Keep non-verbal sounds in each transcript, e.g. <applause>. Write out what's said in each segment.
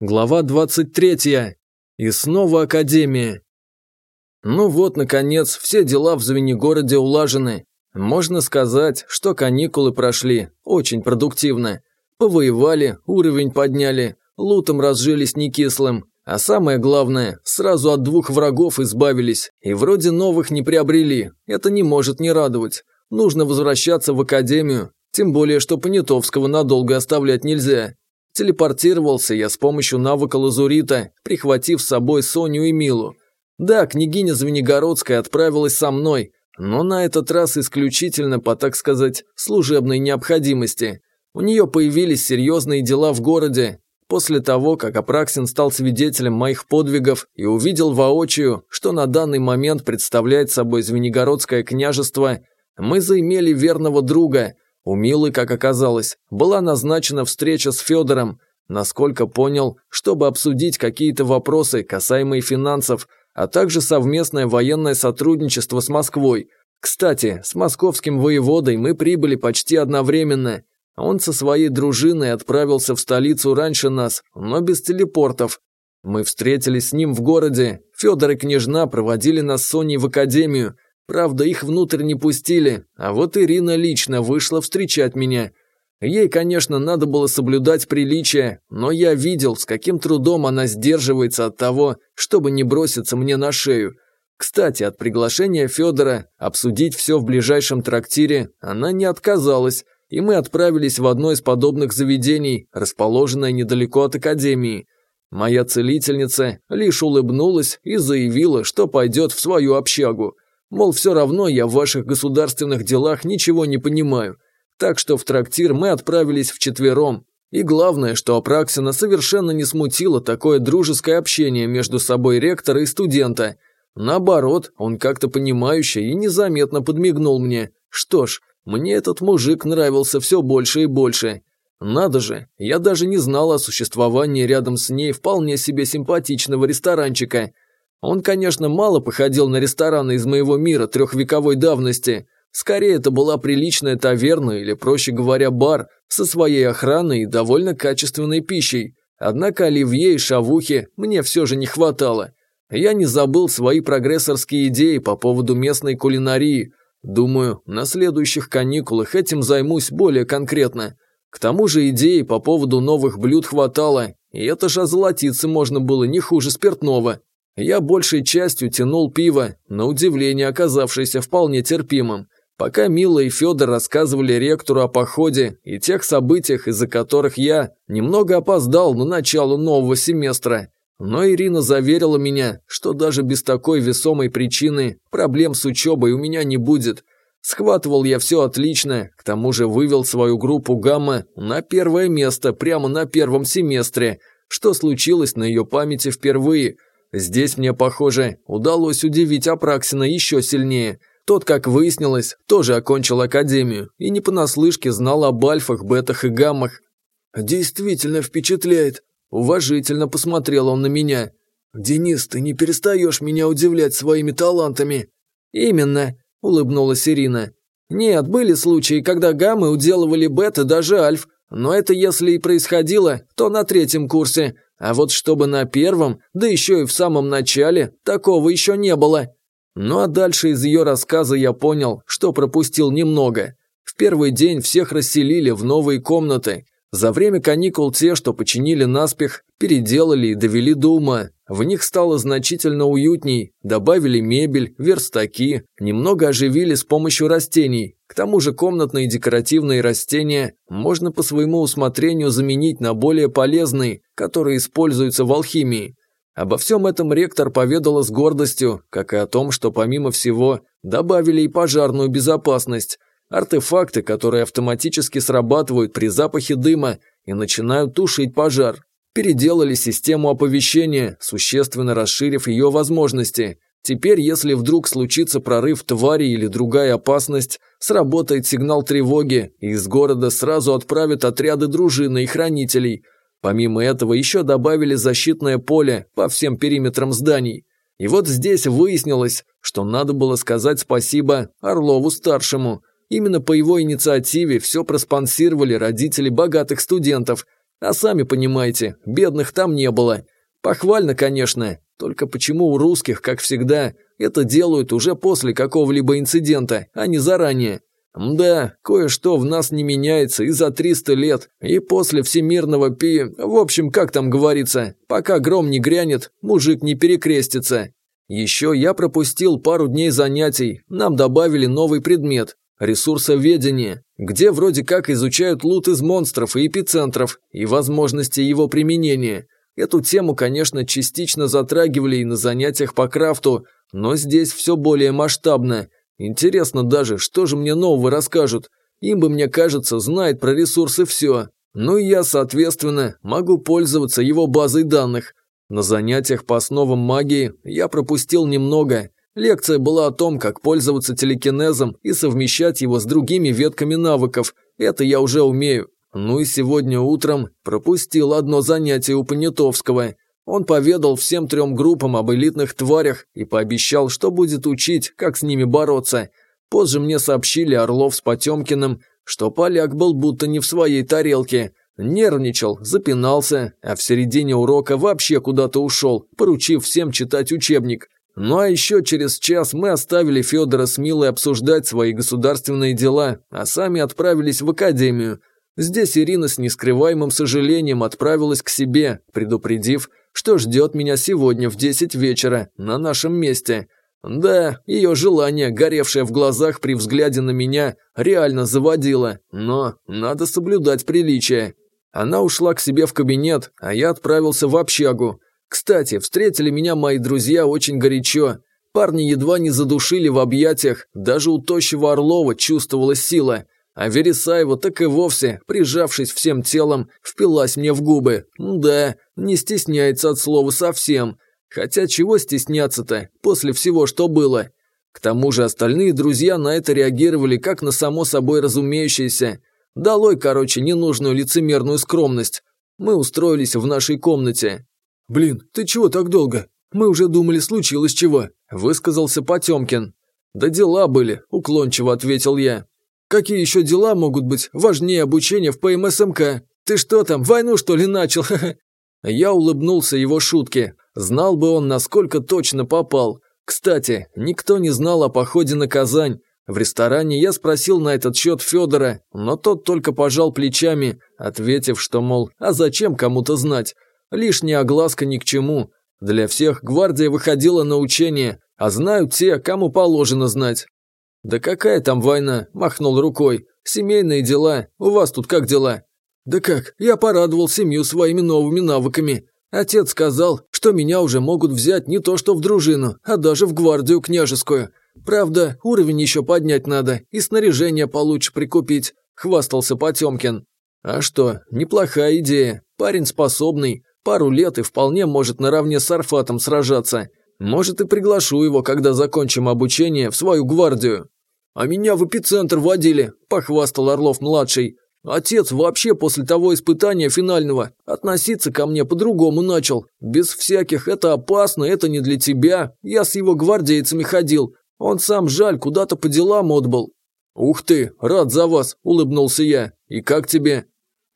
Глава 23. И снова Академия. Ну вот, наконец, все дела в Звенигороде улажены. Можно сказать, что каникулы прошли очень продуктивно. Повоевали, уровень подняли, лутом разжились некислым. А самое главное, сразу от двух врагов избавились и вроде новых не приобрели. Это не может не радовать. Нужно возвращаться в Академию, тем более, что Понятовского надолго оставлять нельзя. Телепортировался я с помощью навыка лазурита, прихватив с собой Соню и Милу. Да, княгиня Звенигородская отправилась со мной, но на этот раз исключительно по, так сказать, служебной необходимости. У нее появились серьезные дела в городе. После того, как Апраксин стал свидетелем моих подвигов и увидел воочию, что на данный момент представляет собой Звенигородское княжество, мы заимели верного друга – у Милы, как оказалось, была назначена встреча с Федором, насколько понял, чтобы обсудить какие-то вопросы, касаемые финансов, а также совместное военное сотрудничество с Москвой. Кстати, с московским воеводой мы прибыли почти одновременно. Он со своей дружиной отправился в столицу раньше нас, но без телепортов. Мы встретились с ним в городе, Федор и княжна проводили нас с Соней в академию – Правда, их внутрь не пустили, а вот Ирина лично вышла встречать меня. Ей, конечно, надо было соблюдать приличие, но я видел, с каким трудом она сдерживается от того, чтобы не броситься мне на шею. Кстати, от приглашения Федора обсудить все в ближайшем трактире она не отказалась, и мы отправились в одно из подобных заведений, расположенное недалеко от академии. Моя целительница лишь улыбнулась и заявила, что пойдет в свою общагу. Мол, все равно я в ваших государственных делах ничего не понимаю. Так что в трактир мы отправились вчетвером. И главное, что Апраксина совершенно не смутило такое дружеское общение между собой ректора и студента. Наоборот, он как-то понимающе и незаметно подмигнул мне. Что ж, мне этот мужик нравился все больше и больше. Надо же, я даже не знал о существовании рядом с ней вполне себе симпатичного ресторанчика – он, конечно, мало походил на рестораны из моего мира трехвековой давности. Скорее, это была приличная таверна или, проще говоря, бар со своей охраной и довольно качественной пищей. Однако оливье и шавухи мне все же не хватало. Я не забыл свои прогрессорские идеи по поводу местной кулинарии. Думаю, на следующих каникулах этим займусь более конкретно. К тому же идей по поводу новых блюд хватало, и это же озолотиться можно было не хуже спиртного. Я большей частью тянул пиво, на удивление оказавшееся вполне терпимым, пока Мила и Федор рассказывали ректору о походе и тех событиях, из-за которых я немного опоздал на начало нового семестра. Но Ирина заверила меня, что даже без такой весомой причины проблем с учебой у меня не будет. Схватывал я все отлично, к тому же вывел свою группу «Гамма» на первое место прямо на первом семестре, что случилось на ее памяти впервые – Здесь мне, похоже, удалось удивить Апраксина еще сильнее. Тот, как выяснилось, тоже окончил академию и не понаслышке знал об альфах, бетах и гаммах. «Действительно впечатляет», – уважительно посмотрел он на меня. «Денис, ты не перестаешь меня удивлять своими талантами». «Именно», – улыбнулась Ирина. «Нет, были случаи, когда гаммы уделывали бета даже альф, но это если и происходило, то на третьем курсе, а вот чтобы на первом, да еще и в самом начале, такого еще не было. Ну а дальше из ее рассказа я понял, что пропустил немного. В первый день всех расселили в новые комнаты. За время каникул те, что починили наспех, переделали и довели до ума. В них стало значительно уютней, добавили мебель, верстаки, немного оживили с помощью растений. К тому же комнатные декоративные растения можно по своему усмотрению заменить на более полезные, которые используются в алхимии. Обо всем этом ректор поведала с гордостью, как и о том, что помимо всего добавили и пожарную безопасность, артефакты, которые автоматически срабатывают при запахе дыма и начинают тушить пожар. Переделали систему оповещения, существенно расширив ее возможности – Теперь, если вдруг случится прорыв твари или другая опасность, сработает сигнал тревоги, и из города сразу отправят отряды дружины и хранителей. Помимо этого еще добавили защитное поле по всем периметрам зданий. И вот здесь выяснилось, что надо было сказать спасибо Орлову-старшему. Именно по его инициативе все проспонсировали родители богатых студентов. А сами понимаете, бедных там не было. Похвально, конечно, только почему у русских, как всегда, это делают уже после какого-либо инцидента, а не заранее? Да, кое-что в нас не меняется и за 300 лет, и после всемирного пи... В общем, как там говорится, пока гром не грянет, мужик не перекрестится. Еще я пропустил пару дней занятий, нам добавили новый предмет – ресурсоведение, где вроде как изучают лут из монстров и эпицентров и возможности его применения. Эту тему, конечно, частично затрагивали и на занятиях по крафту, но здесь все более масштабно – Интересно даже, что же мне нового расскажут. Им бы, мне кажется, знает про ресурсы все. Ну и я, соответственно, могу пользоваться его базой данных. На занятиях по основам магии я пропустил немного. Лекция была о том, как пользоваться телекинезом и совмещать его с другими ветками навыков. Это я уже умею. Ну и сегодня утром пропустил одно занятие у Понятовского – он поведал всем трем группам об элитных тварях и пообещал, что будет учить, как с ними бороться. Позже мне сообщили Орлов с Потемкиным, что поляк был будто не в своей тарелке. Нервничал, запинался, а в середине урока вообще куда-то ушел, поручив всем читать учебник. Ну а еще через час мы оставили Федора с Милой обсуждать свои государственные дела, а сами отправились в академию. Здесь Ирина с нескрываемым сожалением отправилась к себе, предупредив, что ждет меня сегодня в 10 вечера на нашем месте. Да, ее желание, горевшее в глазах при взгляде на меня, реально заводило, но надо соблюдать приличие. Она ушла к себе в кабинет, а я отправился в общагу. Кстати, встретили меня мои друзья очень горячо. Парни едва не задушили в объятиях, даже у тощего Орлова чувствовалась сила – а Вересаева так и вовсе, прижавшись всем телом, впилась мне в губы. Да, не стесняется от слова совсем. Хотя чего стесняться-то, после всего, что было? К тому же остальные друзья на это реагировали как на само собой разумеющееся. Долой, короче, ненужную лицемерную скромность. Мы устроились в нашей комнате. «Блин, ты чего так долго? Мы уже думали, случилось чего», – высказался Потемкин. «Да дела были», – уклончиво ответил я. Какие еще дела могут быть важнее обучения в ПМСМК? Ты что там, войну что ли начал? <laughs> Я улыбнулся его шутке. Знал бы он, насколько точно попал. Кстати, никто не знал о походе на Казань. В ресторане я спросил на этот счет Федора, но тот только пожал плечами, ответив, что, мол, а зачем кому-то знать? Лишняя огласка ни к чему. Для всех гвардия выходила на учение, а знают те, кому положено знать. «Да какая там война?» – махнул рукой. «Семейные дела. У вас тут как дела?» «Да как, я порадовал семью своими новыми навыками. Отец сказал, что меня уже могут взять не то что в дружину, а даже в гвардию княжескую. Правда, уровень еще поднять надо и снаряжение получше прикупить», – хвастался Потемкин. «А что, неплохая идея. Парень способный. Пару лет и вполне может наравне с Арфатом сражаться. Может, и приглашу его, когда закончим обучение, в свою гвардию. А меня в эпицентр водили, похвастал Орлов-младший. Отец вообще после того испытания финального относиться ко мне по-другому начал. Без всяких «это опасно, это не для тебя». Я с его гвардейцами ходил. Он сам, жаль, куда-то по делам отбыл. «Ух ты, рад за вас», – улыбнулся я. «И как тебе?»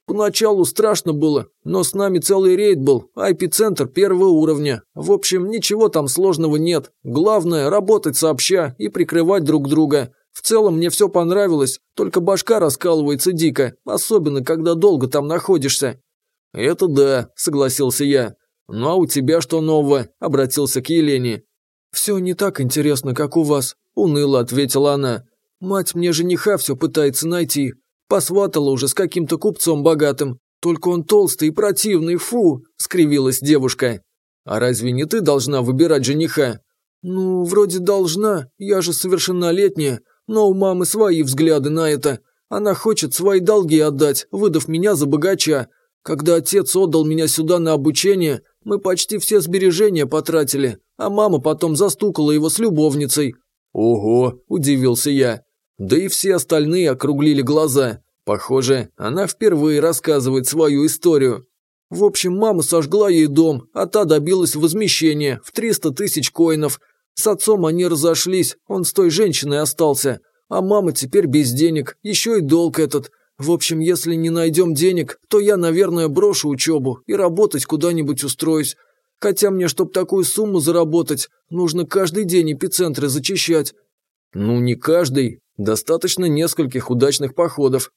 Поначалу страшно было, но с нами целый рейд был, а эпицентр первого уровня. В общем, ничего там сложного нет. Главное – работать сообща и прикрывать друг друга. В целом мне все понравилось, только башка раскалывается дико, особенно когда долго там находишься». «Это да», – согласился я. «Ну а у тебя что нового?» – обратился к Елене. «Все не так интересно, как у вас», – уныло ответила она. «Мать мне жениха все пытается найти, Посватала уже с каким-то купцом богатым. Только он толстый и противный, фу!» – скривилась девушка. «А разве не ты должна выбирать жениха?» «Ну, вроде должна, я же совершеннолетняя, но у мамы свои взгляды на это. Она хочет свои долги отдать, выдав меня за богача. Когда отец отдал меня сюда на обучение, мы почти все сбережения потратили, а мама потом застукала его с любовницей». «Ого!» – удивился я. Да и все остальные округлили глаза. Похоже, она впервые рассказывает свою историю. В общем, мама сожгла ей дом, а та добилась возмещения в 300 тысяч коинов. С отцом они разошлись, он с той женщиной остался. А мама теперь без денег, еще и долг этот. В общем, если не найдем денег, то я, наверное, брошу учебу и работать куда-нибудь устроюсь. Хотя мне, чтобы такую сумму заработать, нужно каждый день эпицентры зачищать. Ну, не каждый. Достаточно нескольких удачных походов.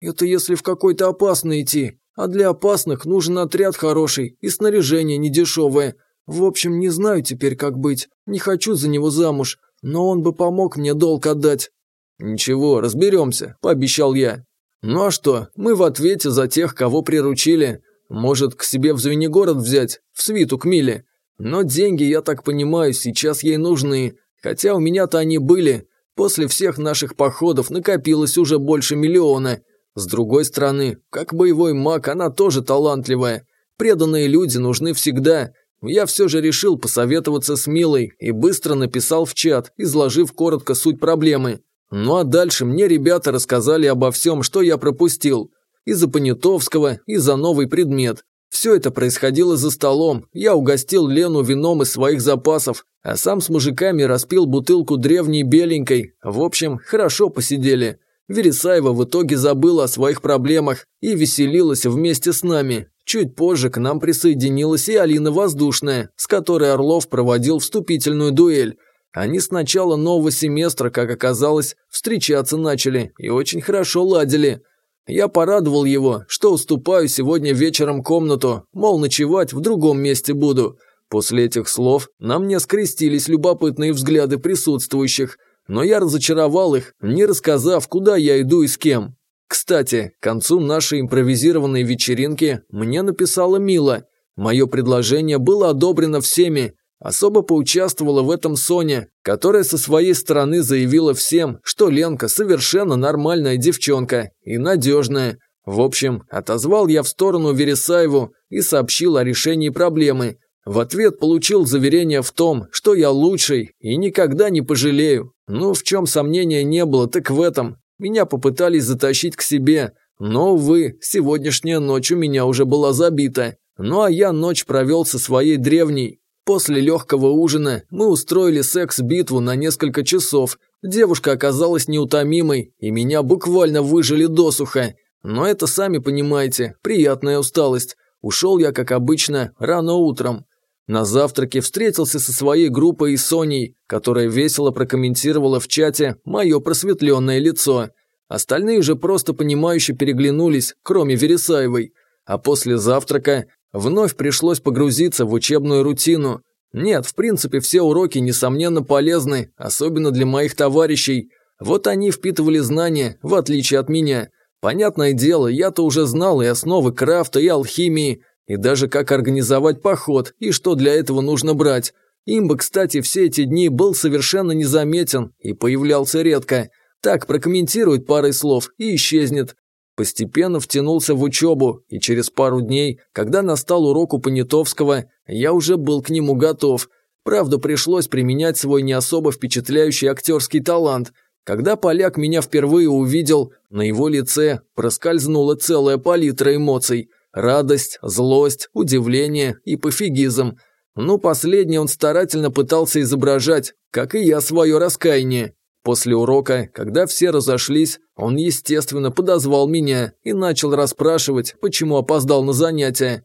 Это если в какой-то опасный идти. А для опасных нужен отряд хороший и снаряжение недешевое. В общем, не знаю теперь, как быть. Не хочу за него замуж, но он бы помог мне долг отдать. «Ничего, разберемся», – пообещал я. «Ну а что, мы в ответе за тех, кого приручили. Может, к себе в Звенигород взять, в свиту к Миле. Но деньги, я так понимаю, сейчас ей нужны. Хотя у меня-то они были. После всех наших походов накопилось уже больше миллиона. С другой стороны, как боевой маг, она тоже талантливая. Преданные люди нужны всегда. Я все же решил посоветоваться с Милой и быстро написал в чат, изложив коротко суть проблемы. Ну а дальше мне ребята рассказали обо всем, что я пропустил. И за Понятовского, и за новый предмет. Все это происходило за столом. Я угостил Лену вином из своих запасов, а сам с мужиками распил бутылку древней беленькой. В общем, хорошо посидели. Вересаева в итоге забыла о своих проблемах и веселилась вместе с нами. Чуть позже к нам присоединилась и Алина Воздушная, с которой Орлов проводил вступительную дуэль. Они с начала нового семестра, как оказалось, встречаться начали и очень хорошо ладили. Я порадовал его, что уступаю сегодня вечером комнату, мол, ночевать в другом месте буду. После этих слов на мне скрестились любопытные взгляды присутствующих – но я разочаровал их, не рассказав, куда я иду и с кем. Кстати, к концу нашей импровизированной вечеринки мне написала Мила. Мое предложение было одобрено всеми. Особо поучаствовала в этом Соня, которая со своей стороны заявила всем, что Ленка совершенно нормальная девчонка и надежная. В общем, отозвал я в сторону Вересаеву и сообщил о решении проблемы. В ответ получил заверение в том, что я лучший и никогда не пожалею. Ну, в чем сомнения не было, так в этом. Меня попытались затащить к себе, но, увы, сегодняшняя ночь у меня уже была забита. Ну а я ночь провел со своей древней. После легкого ужина мы устроили секс-битву на несколько часов. Девушка оказалась неутомимой, и меня буквально выжили досуха. Но это, сами понимаете, приятная усталость. Ушел я, как обычно, рано утром. На завтраке встретился со своей группой и Соней, которая весело прокомментировала в чате мое просветленное лицо. Остальные же просто понимающе переглянулись, кроме Вересаевой. А после завтрака вновь пришлось погрузиться в учебную рутину. Нет, в принципе, все уроки, несомненно, полезны, особенно для моих товарищей. Вот они впитывали знания, в отличие от меня. Понятное дело, я-то уже знал и основы крафта, и алхимии, и даже как организовать поход, и что для этого нужно брать. Имба, кстати, все эти дни был совершенно незаметен и появлялся редко. Так прокомментирует парой слов и исчезнет. Постепенно втянулся в учебу, и через пару дней, когда настал урок у Понятовского, я уже был к нему готов. Правда, пришлось применять свой не особо впечатляющий актерский талант. Когда поляк меня впервые увидел, на его лице проскользнула целая палитра эмоций – Радость, злость, удивление и пофигизм. Ну, последнее он старательно пытался изображать, как и я свое раскаяние. После урока, когда все разошлись, он, естественно, подозвал меня и начал расспрашивать, почему опоздал на занятия.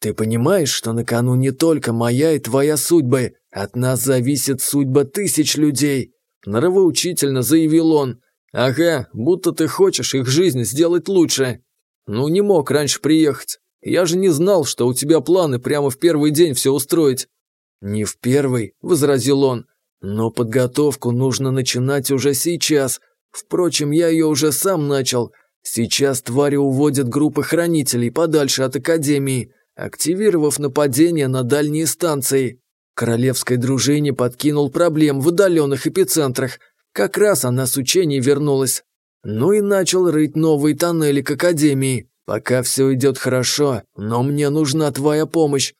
«Ты понимаешь, что на кону не только моя и твоя судьбы, от нас зависит судьба тысяч людей?» Норовоучительно заявил он. «Ага, будто ты хочешь их жизнь сделать лучше. «Ну, не мог раньше приехать. Я же не знал, что у тебя планы прямо в первый день все устроить». «Не в первый», – возразил он. «Но подготовку нужно начинать уже сейчас. Впрочем, я ее уже сам начал. Сейчас твари уводят группы хранителей подальше от Академии, активировав нападение на дальние станции. Королевской дружине подкинул проблем в удаленных эпицентрах. Как раз она с учений вернулась, ну и начал рыть новые тоннели к Академии. Пока все идет хорошо, но мне нужна твоя помощь.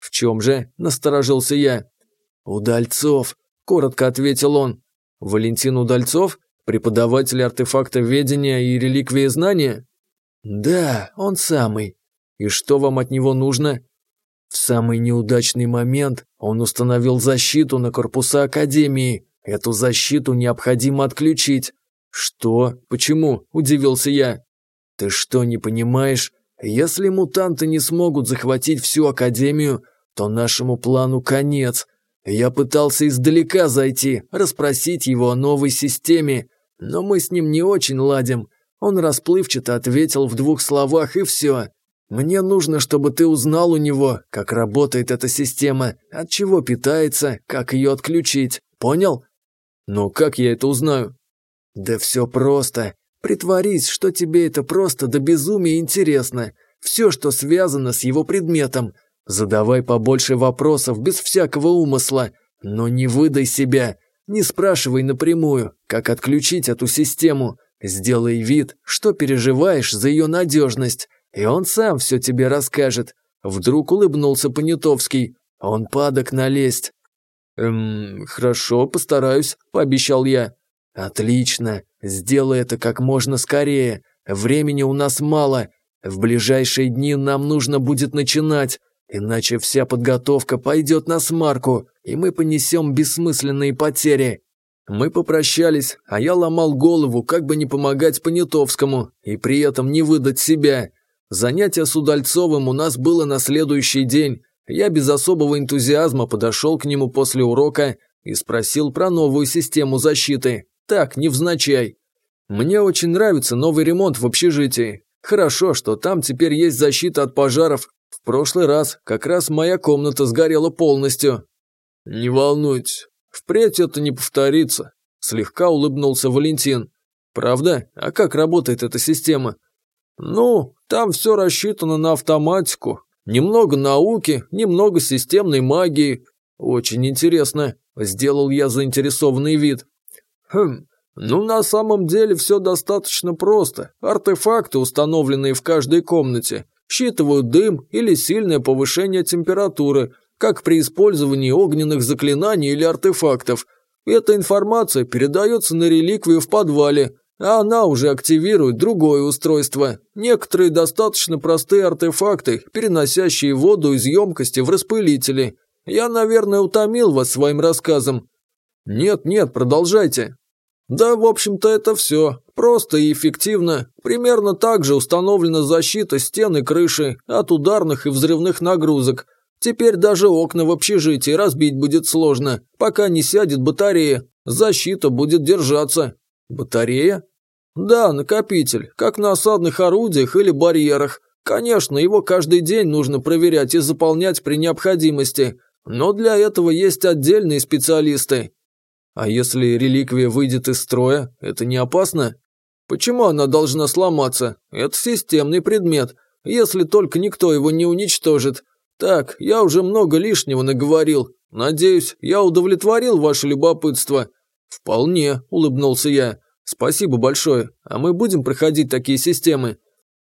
В чем же? Насторожился я. Удальцов, коротко ответил он. Валентин Удальцов? Преподаватель артефактоведения и реликвии знания? Да, он самый. И что вам от него нужно? В самый неудачный момент он установил защиту на корпуса Академии. Эту защиту необходимо отключить. «Что? Почему?» – удивился я. Ты что, не понимаешь? Если мутанты не смогут захватить всю Академию, то нашему плану конец. Я пытался издалека зайти, расспросить его о новой системе, но мы с ним не очень ладим. Он расплывчато ответил в двух словах и все. Мне нужно, чтобы ты узнал у него, как работает эта система, от чего питается, как ее отключить. Понял? Но как я это узнаю? Да все просто. Притворись, что тебе это просто до безумия интересно. Все, что связано с его предметом. Задавай побольше вопросов без всякого умысла. Но не выдай себя. Не спрашивай напрямую, как отключить эту систему. Сделай вид, что переживаешь за ее надежность. И он сам все тебе расскажет. Вдруг улыбнулся Понятовский. Он падок налезть. «Эм, хорошо, постараюсь», – пообещал я. «Отлично. Сделай это как можно скорее. Времени у нас мало. В ближайшие дни нам нужно будет начинать, иначе вся подготовка пойдет на смарку, и мы понесем бессмысленные потери». Мы попрощались, а я ломал голову, как бы не помогать Понятовскому и при этом не выдать себя. Занятие с Удальцовым у нас было на следующий день. Я без особого энтузиазма подошел к нему после урока и спросил про новую систему защиты. Так, невзначай. Мне очень нравится новый ремонт в общежитии. Хорошо, что там теперь есть защита от пожаров. В прошлый раз как раз моя комната сгорела полностью. Не волнуйтесь, впредь это не повторится. Слегка улыбнулся Валентин. Правда? А как работает эта система? Ну, там все рассчитано на автоматику. Немного науки, немного системной магии. Очень интересно. Сделал я заинтересованный вид. Хм, ну на самом деле все достаточно просто. Артефакты, установленные в каждой комнате, считывают дым или сильное повышение температуры, как при использовании огненных заклинаний или артефактов. Эта информация передается на реликвию в подвале, а она уже активирует другое устройство. Некоторые достаточно простые артефакты, переносящие воду из емкости в распылители. Я, наверное, утомил вас своим рассказом. Нет-нет, продолжайте. Да, в общем-то, это все. Просто и эффективно. Примерно так же установлена защита стен и крыши от ударных и взрывных нагрузок. Теперь даже окна в общежитии разбить будет сложно, пока не сядет батарея. Защита будет держаться. Батарея? Да, накопитель, как на осадных орудиях или барьерах. Конечно, его каждый день нужно проверять и заполнять при необходимости, но для этого есть отдельные специалисты. А если реликвия выйдет из строя, это не опасно? Почему она должна сломаться? Это системный предмет, если только никто его не уничтожит. Так, я уже много лишнего наговорил. Надеюсь, я удовлетворил ваше любопытство. Вполне, улыбнулся я. Спасибо большое. А мы будем проходить такие системы?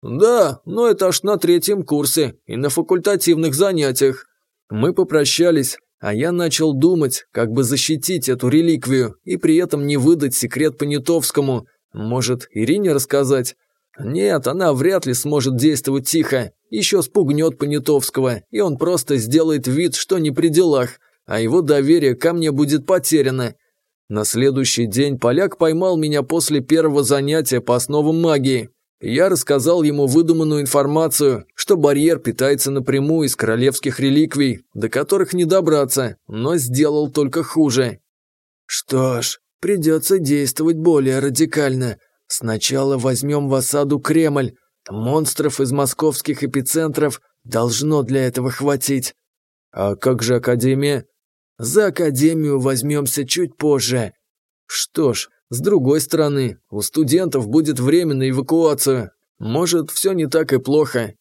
Да, но это аж на третьем курсе и на факультативных занятиях. Мы попрощались, а я начал думать, как бы защитить эту реликвию и при этом не выдать секрет Понятовскому. Может, Ирине рассказать? Нет, она вряд ли сможет действовать тихо. Еще спугнет Понятовского, и он просто сделает вид, что не при делах, а его доверие ко мне будет потеряно. На следующий день поляк поймал меня после первого занятия по основам магии. Я рассказал ему выдуманную информацию, что барьер питается напрямую из королевских реликвий, до которых не добраться, но сделал только хуже. Что ж, придется действовать более радикально. Сначала возьмем в осаду Кремль. Монстров из московских эпицентров должно для этого хватить. А как же Академия? За Академию возьмемся чуть позже. Что ж, с другой стороны, у студентов будет время на эвакуацию. Может, все не так и плохо.